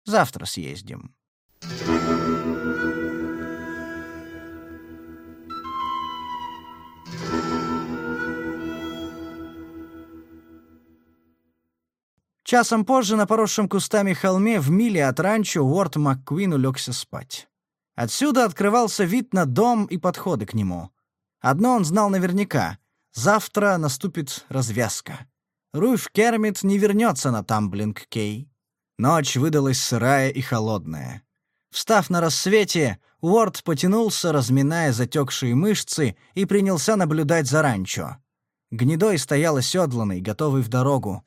Завтра съездим». Thank you. Часом позже на поросшем кустами холме в миле от ранчо Уорд МакКуин улегся спать. Отсюда открывался вид на дом и подходы к нему. Одно он знал наверняка — завтра наступит развязка. Руф Кермит не вернется на Тамблинг-Кей. Ночь выдалась сырая и холодная. Встав на рассвете, Уорд потянулся, разминая затекшие мышцы, и принялся наблюдать за ранчо. Гнедой стоял оседланный, готовый в дорогу.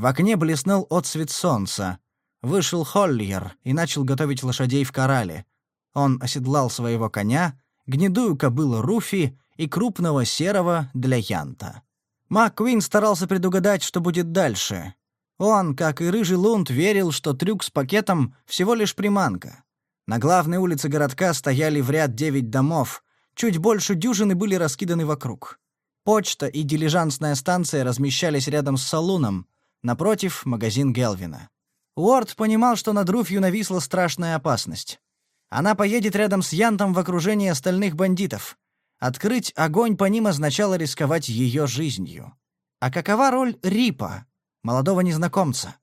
В окне блеснул отсвет солнца. Вышел Холлиер и начал готовить лошадей в корале. Он оседлал своего коня, гнедую кобылу Руфи и крупного серого для Янта. МакКуин старался предугадать, что будет дальше. Он, как и Рыжий Лунд, верил, что трюк с пакетом — всего лишь приманка. На главной улице городка стояли в ряд девять домов, чуть больше дюжины были раскиданы вокруг. Почта и дилижансная станция размещались рядом с салоном. — Напротив — магазин Гелвина. Уорд понимал, что над Руфью нависла страшная опасность. Она поедет рядом с Янтом в окружении остальных бандитов. Открыть огонь по ним означало рисковать ее жизнью. А какова роль Рипа, молодого незнакомца?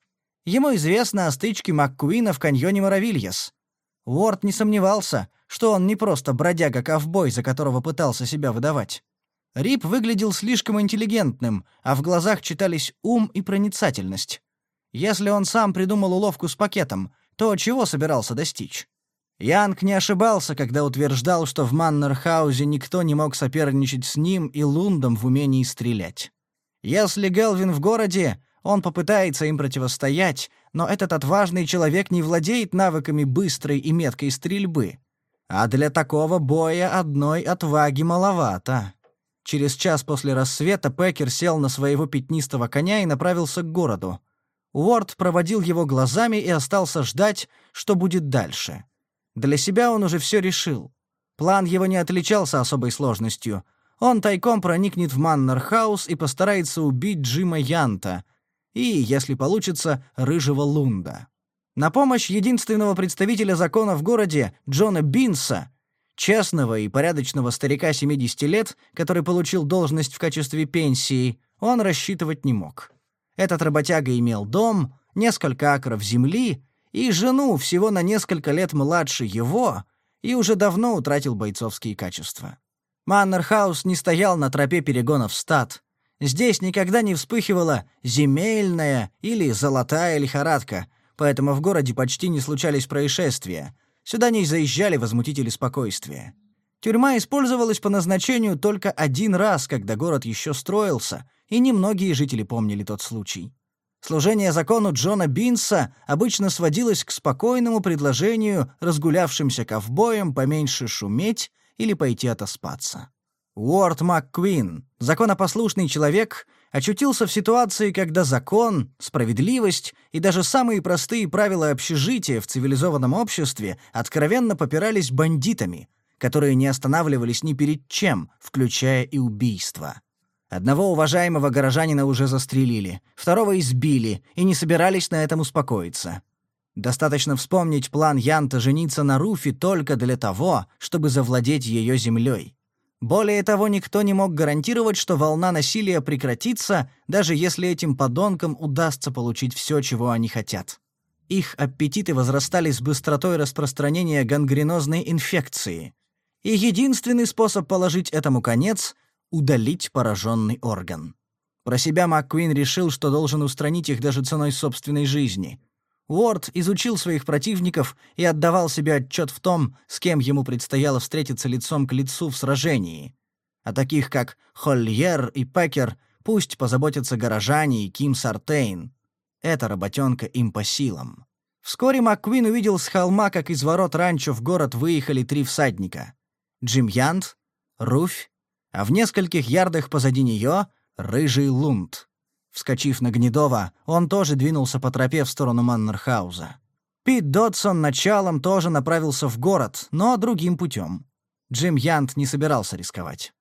Ему известно о стычке МакКуина в каньоне Муравильяс. Уорд не сомневался, что он не просто бродяга-ковбой, за которого пытался себя выдавать. Рип выглядел слишком интеллигентным, а в глазах читались ум и проницательность. Если он сам придумал уловку с пакетом, то чего собирался достичь? Янг не ошибался, когда утверждал, что в Маннерхаузе никто не мог соперничать с ним и Лундом в умении стрелять. Если Гелвин в городе, он попытается им противостоять, но этот отважный человек не владеет навыками быстрой и меткой стрельбы. А для такого боя одной отваги маловато. Через час после рассвета Пекер сел на своего пятнистого коня и направился к городу. Уорд проводил его глазами и остался ждать, что будет дальше. Для себя он уже все решил. План его не отличался особой сложностью. Он тайком проникнет в Маннерхаус и постарается убить Джима Янта и, если получится, Рыжего Лунда. На помощь единственного представителя закона в городе, Джона Бинса, Честного и порядочного старика 70 лет, который получил должность в качестве пенсии, он рассчитывать не мог. Этот работяга имел дом, несколько акров земли и жену всего на несколько лет младше его и уже давно утратил бойцовские качества. Маннерхаус не стоял на тропе перегонов стад. Здесь никогда не вспыхивала земельная или золотая лихорадка, поэтому в городе почти не случались происшествия — Сюда не заезжали возмутители спокойствия. Тюрьма использовалась по назначению только один раз, когда город еще строился, и немногие жители помнили тот случай. Служение закону Джона Бинса обычно сводилось к спокойному предложению разгулявшимся ковбоям поменьше шуметь или пойти отоспаться. Уорд МакКвин, законопослушный человек, очутился в ситуации, когда закон, справедливость и даже самые простые правила общежития в цивилизованном обществе откровенно попирались бандитами, которые не останавливались ни перед чем, включая и убийство. Одного уважаемого горожанина уже застрелили, второго избили и не собирались на этом успокоиться. Достаточно вспомнить план Янта жениться на Руфи только для того, чтобы завладеть ее землей. Более того, никто не мог гарантировать, что волна насилия прекратится, даже если этим подонкам удастся получить все, чего они хотят. Их аппетиты возрастали с быстротой распространения гангренозной инфекции. И единственный способ положить этому конец — удалить пораженный орган. Про себя МакКуин решил, что должен устранить их даже ценой собственной жизни. Уорд изучил своих противников и отдавал себе отчет в том, с кем ему предстояло встретиться лицом к лицу в сражении. А таких, как Холльер и Пекер, пусть позаботятся горожане и Ким Сартейн. Эта работенка им по силам. Вскоре МакКвин увидел с холма, как из ворот ранчо в город выехали три всадника. Джим Янт, Руфь, а в нескольких ярдах позади нее — Рыжий Лунд. Вскочив на Гнедова, он тоже двинулся по тропе в сторону Маннерхауза. Пит Додсон началом тоже направился в город, но другим путем. Джим Янт не собирался рисковать.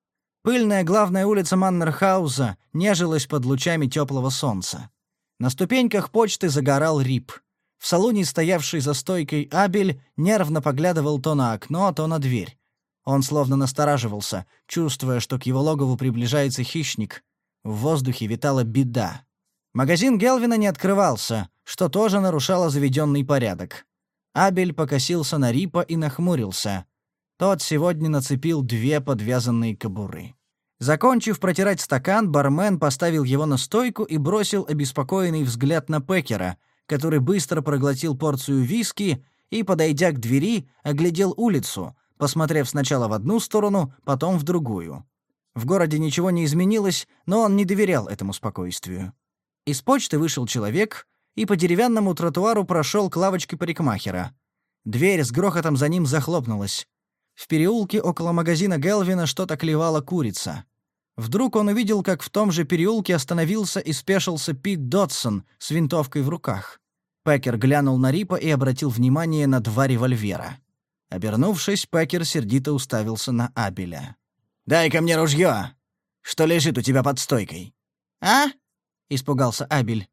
Пыльная главная улица Маннерхауза нежилась под лучами теплого солнца. На ступеньках почты загорал Рип. В салоне, стоявший за стойкой Абель, нервно поглядывал то на окно, то на дверь. Он словно настораживался, чувствуя, что к его логову приближается хищник, в воздухе витала беда. Магазин Гелвина не открывался, что тоже нарушало заведенный порядок. Абель покосился на Рипа и нахмурился. Тот сегодня нацепил две подвязанные кобуры. Закончив протирать стакан, бармен поставил его на стойку и бросил обеспокоенный взгляд на Пекера, который быстро проглотил порцию виски и, подойдя к двери, оглядел улицу, посмотрев сначала в одну сторону, потом в другую. В городе ничего не изменилось, но он не доверял этому спокойствию. Из почты вышел человек и по деревянному тротуару прошел к лавочке парикмахера. Дверь с грохотом за ним захлопнулась. В переулке около магазина Гелвина что-то клевала курица. Вдруг он увидел, как в том же переулке остановился и спешился Пит Додсон с винтовкой в руках. Пекер глянул на Рипа и обратил внимание на два револьвера. Обернувшись, Пекер сердито уставился на Абеля дай ко мне ружье, что лежит у тебя под стойкой». «А?» — испугался Абель.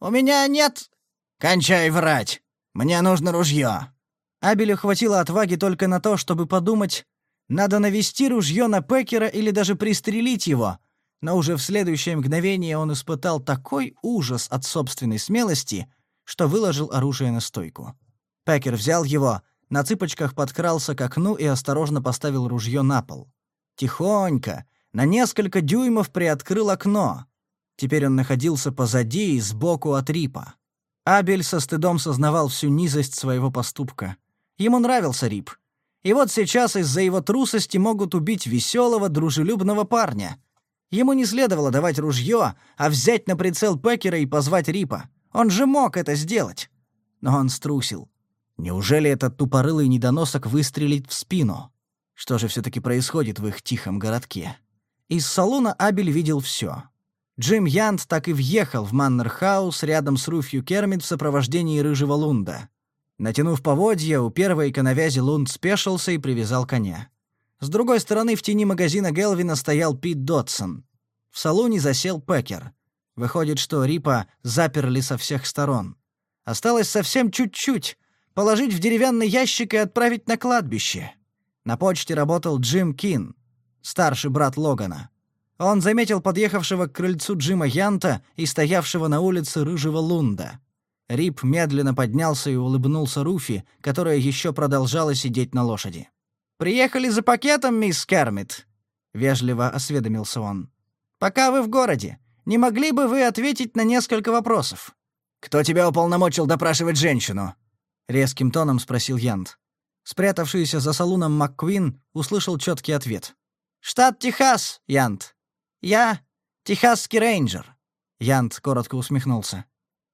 «У меня нет...» «Кончай врать! Мне нужно ружье!» Абелю хватило отваги только на то, чтобы подумать, надо навести ружье на Пекера или даже пристрелить его. Но уже в следующее мгновение он испытал такой ужас от собственной смелости, что выложил оружие на стойку. Пекер взял его, на цыпочках подкрался к окну и осторожно поставил ружье на пол тихонько, на несколько дюймов приоткрыл окно. Теперь он находился позади и сбоку от Рипа. Абель со стыдом сознавал всю низость своего поступка. Ему нравился Рип. И вот сейчас из-за его трусости могут убить веселого, дружелюбного парня. Ему не следовало давать ружье, а взять на прицел Пекера и позвать Рипа. Он же мог это сделать. Но он струсил. Неужели этот тупорылый недоносок выстрелит в спину? Что же все-таки происходит в их тихом городке? Из салона Абель видел все. Джим Янд так и въехал в Маннерхаус рядом с Руфью Кермит в сопровождении рыжего Лунда. Натянув поводья, у первой коновязи Лунд спешился и привязал коня. С другой стороны в тени магазина Гелвина стоял Пит Дотсон. В салоне засел Пекер. Выходит, что Рипа заперли со всех сторон. Осталось совсем чуть-чуть. Положить в деревянный ящик и отправить на кладбище. На почте работал Джим Кин, старший брат Логана. Он заметил подъехавшего к крыльцу Джима Янта и стоявшего на улице рыжего Лунда. Рип медленно поднялся и улыбнулся Руфи, которая еще продолжала сидеть на лошади. «Приехали за пакетом, мисс Кермит», — вежливо осведомился он. «Пока вы в городе, не могли бы вы ответить на несколько вопросов?» «Кто тебя уполномочил допрашивать женщину?» — резким тоном спросил Янт спрятавшийся за салуном МакКвин, услышал четкий ответ. «Штат Техас, Янт. Я — техасский рейнджер». Янт коротко усмехнулся.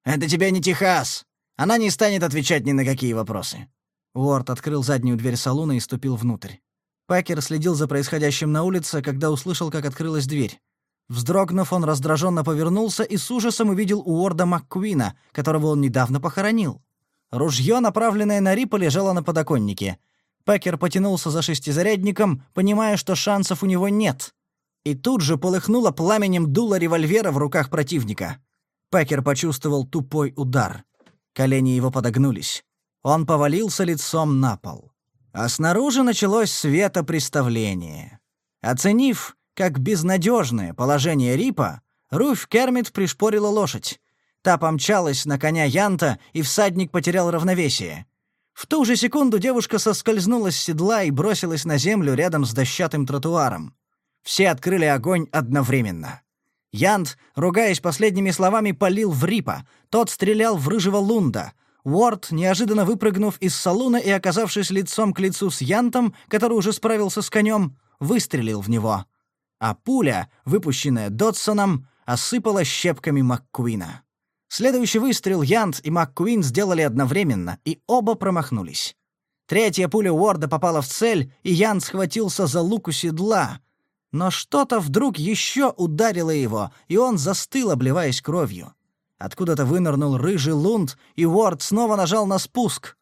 «Это тебе не Техас. Она не станет отвечать ни на какие вопросы». Уорд открыл заднюю дверь салуна и ступил внутрь. Пакер следил за происходящим на улице, когда услышал, как открылась дверь. Вздрогнув, он раздраженно повернулся и с ужасом увидел Уорда МакКвина, которого он недавно похоронил. Ружье, направленное на Рипа, лежало на подоконнике. Пекер потянулся за шестизарядником, понимая, что шансов у него нет. И тут же полыхнуло пламенем дуло револьвера в руках противника. Пекер почувствовал тупой удар. Колени его подогнулись. Он повалился лицом на пол. А снаружи началось светопреставление. Оценив, как безнадежное положение Рипа, Руфь Кермит пришпорила лошадь. Та помчалась на коня Янта, и всадник потерял равновесие. В ту же секунду девушка соскользнула с седла и бросилась на землю рядом с дощатым тротуаром. Все открыли огонь одновременно. Янт, ругаясь последними словами, полил в Рипа. Тот стрелял в рыжего Лунда. Уорд, неожиданно выпрыгнув из салуна и оказавшись лицом к лицу с Янтом, который уже справился с конем, выстрелил в него. А пуля, выпущенная Дотсоном, осыпала щепками МакКуина. Следующий выстрел Янт и МакКуин сделали одновременно, и оба промахнулись. Третья пуля Уорда попала в цель, и Ян схватился за лук у седла. Но что-то вдруг еще ударило его, и он застыл, обливаясь кровью. Откуда-то вынырнул рыжий Лунд, и Уорд снова нажал на спуск.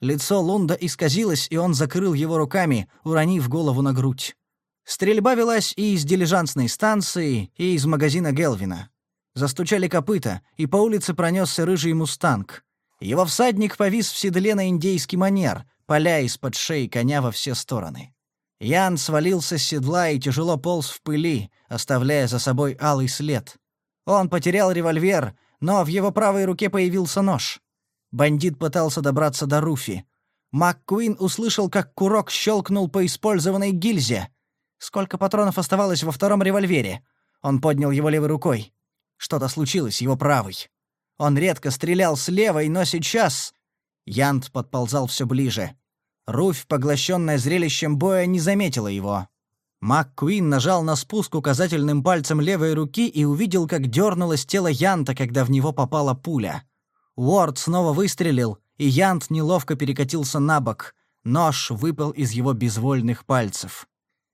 Лицо Лунда исказилось, и он закрыл его руками, уронив голову на грудь. Стрельба велась и из дилижансной станции, и из магазина Гелвина. Застучали копыта, и по улице пронесся рыжий мустанг. Его всадник повис в седле на индейский манер, поля из-под шеи коня во все стороны. Ян свалился с седла и тяжело полз в пыли, оставляя за собой алый след. Он потерял револьвер, но в его правой руке появился нож. Бандит пытался добраться до Руфи. МакКуин услышал, как курок щелкнул по использованной гильзе. Сколько патронов оставалось во втором револьвере? Он поднял его левой рукой. Что-то случилось его правой. Он редко стрелял с левой, но сейчас... Янт подползал все ближе. Руфь, поглощенная зрелищем боя, не заметила его. МакКуин нажал на спуск указательным пальцем левой руки и увидел, как дернулось тело Янта, когда в него попала пуля. Уорд снова выстрелил, и Янт неловко перекатился на бок. Нож выпал из его безвольных пальцев.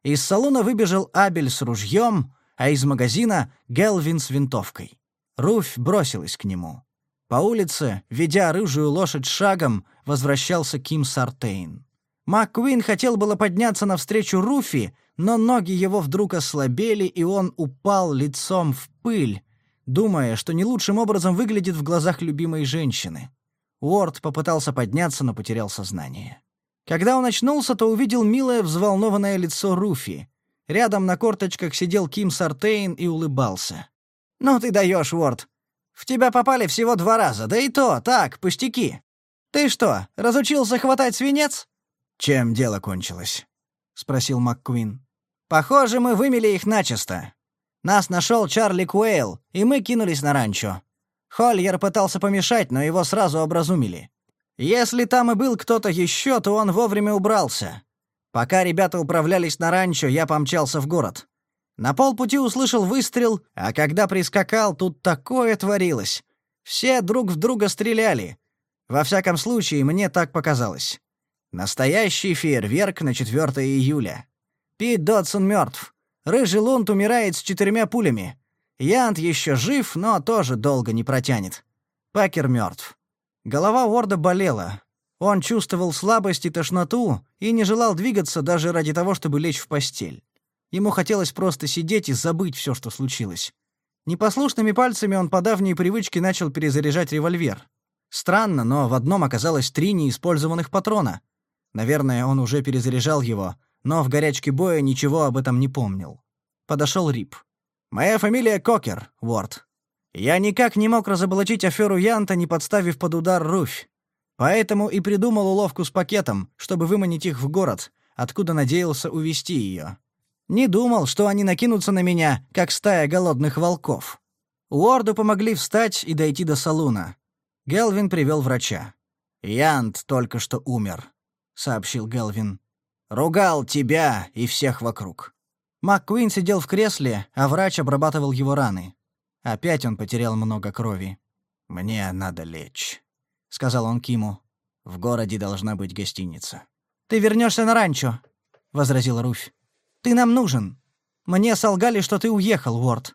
Из салона выбежал Абель с ружьем, а из магазина — Гелвин с винтовкой. Руфь бросилась к нему. По улице, ведя рыжую лошадь шагом, возвращался Ким Сартейн. МакКуин хотел было подняться навстречу Руфи, но ноги его вдруг ослабели, и он упал лицом в пыль, думая, что не лучшим образом выглядит в глазах любимой женщины. Уорд попытался подняться, но потерял сознание. Когда он очнулся, то увидел милое взволнованное лицо Руфи. Рядом на корточках сидел Ким Сартейн и улыбался. «Ну ты даешь, Уорд! В тебя попали всего два раза, да и то, так, пустяки! Ты что, разучился хватать свинец?» «Чем дело кончилось?» — спросил МакКуин. «Похоже, мы вымели их начисто. Нас нашел Чарли Куэйл, и мы кинулись на ранчо. Хольер пытался помешать, но его сразу образумили. Если там и был кто-то еще, то он вовремя убрался. Пока ребята управлялись на ранчо, я помчался в город. На полпути услышал выстрел, а когда прискакал, тут такое творилось. Все друг в друга стреляли. Во всяком случае, мне так показалось. Настоящий фейерверк на 4 июля. Пит Додсон мертв. Рыжий Лунд умирает с четырьмя пулями. Янт еще жив, но тоже долго не протянет. Пакер мертв. Голова Уорда болела, он чувствовал слабость и тошноту и не желал двигаться даже ради того, чтобы лечь в постель. Ему хотелось просто сидеть и забыть все, что случилось. Непослушными пальцами он по давней привычке начал перезаряжать револьвер. Странно, но в одном оказалось три неиспользованных патрона. Наверное, он уже перезаряжал его, но в горячке боя ничего об этом не помнил. Подошел Рип. «Моя фамилия Кокер, Уорд. Я никак не мог разоблачить аферу Янта, не подставив под удар Руфь. Поэтому и придумал уловку с пакетом, чтобы выманить их в город, откуда надеялся увести ее. Не думал, что они накинутся на меня, как стая голодных волков. Уорду помогли встать и дойти до салуна. Гелвин привел врача. «Янт только что умер», — сообщил Гелвин. «Ругал тебя и всех вокруг». МакКуин сидел в кресле, а врач обрабатывал его раны. Опять он потерял много крови. «Мне надо лечь» сказал он Киму. «В городе должна быть гостиница». «Ты вернешься на ранчо», — возразила Руфь. «Ты нам нужен. Мне солгали, что ты уехал, Уорд.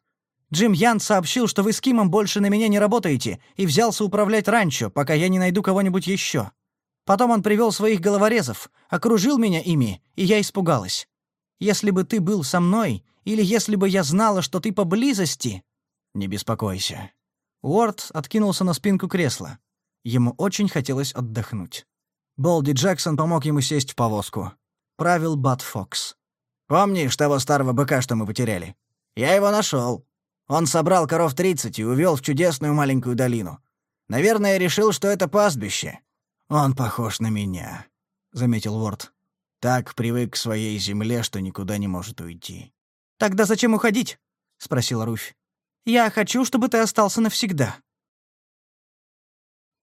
Джим Ян сообщил, что вы с Кимом больше на меня не работаете, и взялся управлять ранчо, пока я не найду кого-нибудь еще. Потом он привел своих головорезов, окружил меня ими, и я испугалась. Если бы ты был со мной, или если бы я знала, что ты поблизости...» «Не беспокойся». Уорд откинулся на спинку кресла. Ему очень хотелось отдохнуть. Болди Джексон помог ему сесть в повозку. Правил Бат Фокс. «Помнишь того старого быка, что мы потеряли? Я его нашел. Он собрал коров 30 и увел в чудесную маленькую долину. Наверное, решил, что это пастбище». «Он похож на меня», — заметил Уорд. «Так привык к своей земле, что никуда не может уйти». «Тогда зачем уходить?» — спросила Руфь. «Я хочу, чтобы ты остался навсегда».